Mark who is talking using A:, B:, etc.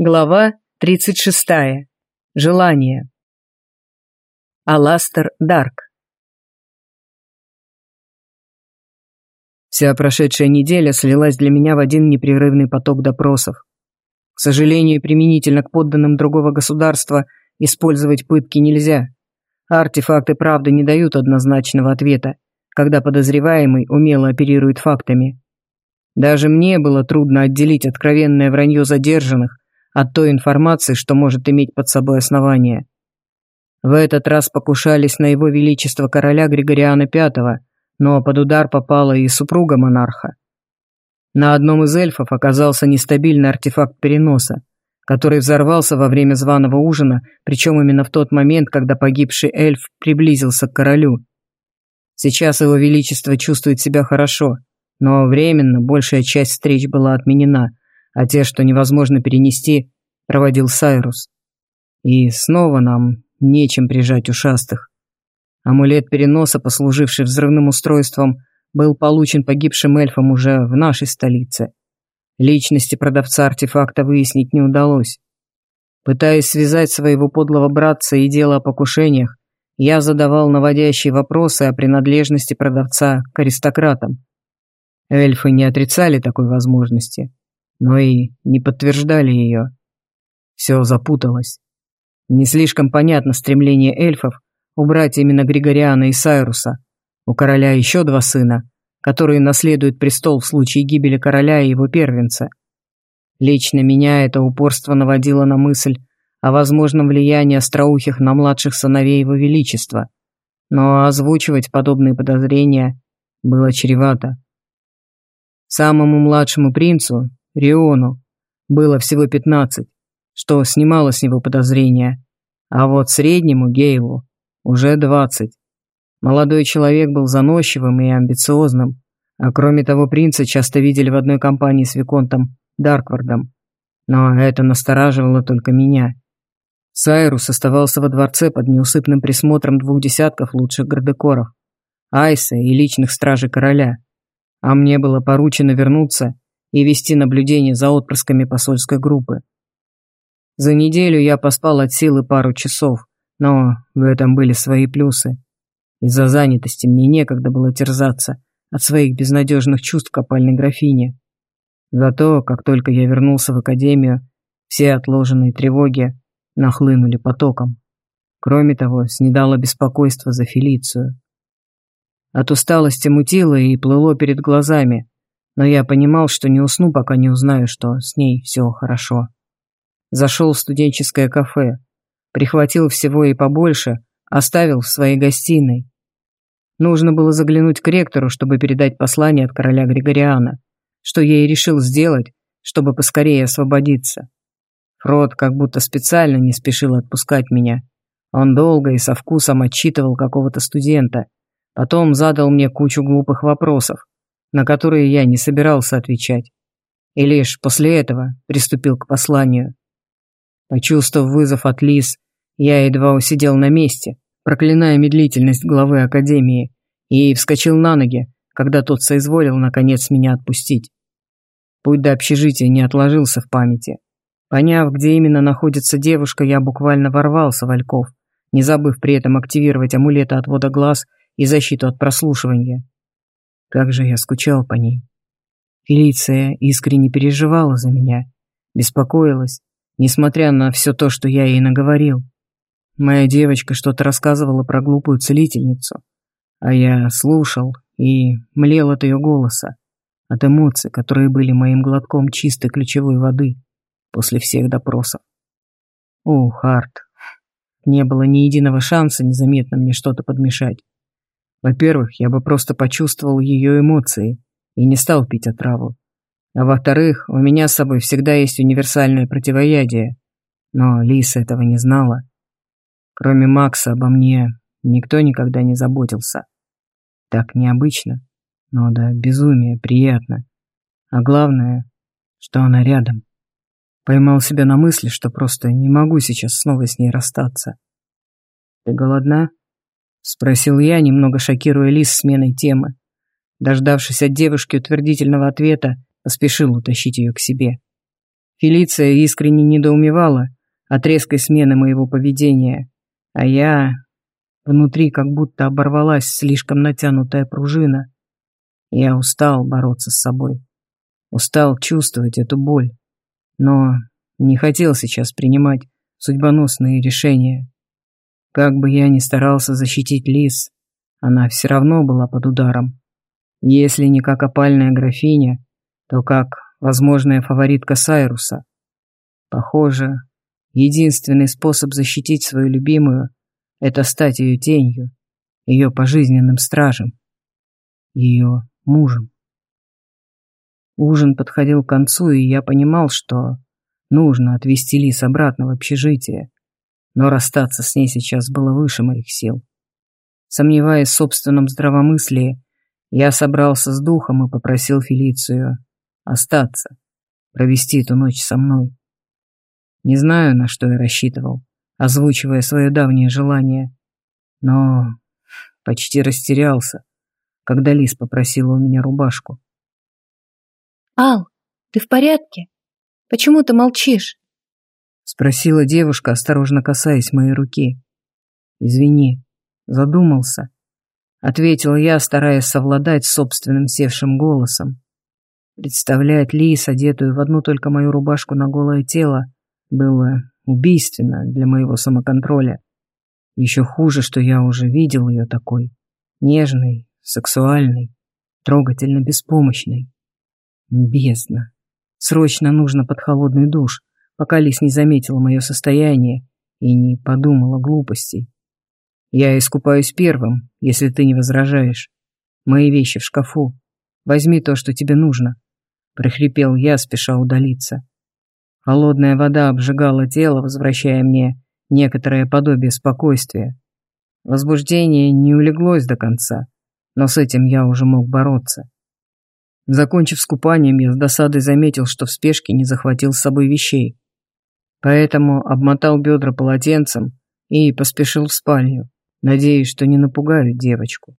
A: Глава 36. Желание. Аластер Дарк. Вся прошедшая неделя слилась для меня в один непрерывный поток допросов. К сожалению, применительно к подданным другого государства использовать пытки нельзя. Артефакты правды не дают однозначного ответа, когда подозреваемый умело оперирует фактами. Даже мне было трудно отделить откровенное вранье задержанных от той информации, что может иметь под собой основание. В этот раз покушались на его величество короля Григориана V, но под удар попала и супруга монарха. На одном из эльфов оказался нестабильный артефакт переноса, который взорвался во время званого ужина, причем именно в тот момент, когда погибший эльф приблизился к королю. Сейчас его величество чувствует себя хорошо, но временно большая часть встреч была отменена, а те, что невозможно перенести, проводил Сайрус. И снова нам нечем прижать ушастых. Амулет переноса, послуживший взрывным устройством, был получен погибшим эльфом уже в нашей столице. Личности продавца артефакта выяснить не удалось. Пытаясь связать своего подлого братца и дело о покушениях, я задавал наводящие вопросы о принадлежности продавца к аристократам. Эльфы не отрицали такой возможности но и не подтверждали ее. Все запуталось. Не слишком понятно стремление эльфов убрать именно Григориана и Сайруса. У короля еще два сына, которые наследуют престол в случае гибели короля и его первенца. Лично меня это упорство наводило на мысль о возможном влиянии остроухих на младших сыновей его величества, но озвучивать подобные подозрения было чревато. Самому младшему принцу, Риону было всего пятнадцать, что снимало с него подозрения, а вот среднему Гейлу уже двадцать. Молодой человек был заносчивым и амбициозным, а кроме того принца часто видели в одной компании с Виконтом Дарквардом. Но это настораживало только меня. Сайрус оставался во дворце под неусыпным присмотром двух десятков лучших гардекоров, Айса и личных стражей короля. А мне было поручено вернуться и вести наблюдение за отпрысками посольской группы. За неделю я поспал от силы пару часов, но в этом были свои плюсы. Из-за занятости мне некогда было терзаться от своих безнадежных чувств к опальной графине. Зато, как только я вернулся в академию, все отложенные тревоги нахлынули потоком. Кроме того, снедало беспокойство за Фелицию. От усталости мутило и плыло перед глазами, но я понимал, что не усну, пока не узнаю, что с ней все хорошо. Зашел в студенческое кафе, прихватил всего и побольше, оставил в своей гостиной. Нужно было заглянуть к ректору, чтобы передать послание от короля Григориана, что я и решил сделать, чтобы поскорее освободиться. Фрод как будто специально не спешил отпускать меня. Он долго и со вкусом отчитывал какого-то студента, потом задал мне кучу глупых вопросов, на которые я не собирался отвечать. И лишь после этого приступил к посланию. Почувствовав вызов от Лис, я едва усидел на месте, проклиная медлительность главы Академии, и вскочил на ноги, когда тот соизволил наконец меня отпустить. Путь до общежития не отложился в памяти. Поняв, где именно находится девушка, я буквально ворвался в Ольков, не забыв при этом активировать амулеты отвода глаз и защиту от прослушивания. Как же я скучал по ней. Фелиция искренне переживала за меня, беспокоилась, несмотря на все то, что я ей наговорил. Моя девочка что-то рассказывала про глупую целительницу, а я слушал и млел от ее голоса, от эмоций, которые были моим глотком чистой ключевой воды после всех допросов. О, Харт, не было ни единого шанса незаметно мне что-то подмешать. Во-первых, я бы просто почувствовал ее эмоции и не стал пить отраву. А во-вторых, у меня с собой всегда есть универсальное противоядие. Но Лиса этого не знала. Кроме Макса обо мне никто никогда не заботился. Так необычно, но да безумие приятно. А главное, что она рядом. Поймал себя на мысли, что просто не могу сейчас снова с ней расстаться. «Ты голодна?» Спросил я, немного шокируя Лис сменой темы. Дождавшись от девушки утвердительного ответа, поспешил утащить ее к себе. Фелиция искренне недоумевала от резкой смены моего поведения, а я... Внутри как будто оборвалась слишком натянутая пружина. Я устал бороться с собой. Устал чувствовать эту боль. Но не хотел сейчас принимать судьбоносные решения. Как бы я ни старался защитить Лис, она все равно была под ударом. Если не как опальная графиня, то как возможная фаворитка Сайруса. Похоже, единственный способ защитить свою любимую — это стать ее тенью, ее пожизненным стражем, ее мужем. Ужин подходил к концу, и я понимал, что нужно отвезти Лис обратно в общежитие, но расстаться с ней сейчас было выше моих сил. Сомневаясь в собственном здравомыслии, я собрался с духом и попросил Фелицию остаться, провести эту ночь со мной. Не знаю, на что я рассчитывал, озвучивая свое давнее желание, но почти растерялся, когда Лис попросила у меня рубашку.
B: «Ал, ты в порядке? Почему ты молчишь?»
A: Спросила девушка, осторожно касаясь моей руки. «Извини, задумался», — ответил я, стараясь совладать с собственным севшим голосом. Представлять Лис, одетую в одну только мою рубашку на голое тело, было убийственно для моего самоконтроля. Еще хуже, что я уже видел ее такой. Нежной, сексуальной, трогательно беспомощной. Бездна. Срочно нужно под холодный душ, пока Лис не заметила мое состояние и не подумала глупостей. Я искупаюсь первым, если ты не возражаешь. Мои вещи в шкафу. Возьми то, что тебе нужно. Прохрипел я, спеша удалиться. Холодная вода обжигала тело, возвращая мне некоторое подобие спокойствия. Возбуждение не улеглось до конца, но с этим я уже мог бороться. Закончив с купанием, я с досадой заметил, что в спешке не захватил с собой вещей. Поэтому обмотал бедра полотенцем и поспешил в спальню надеясь, что не напугаю девочку.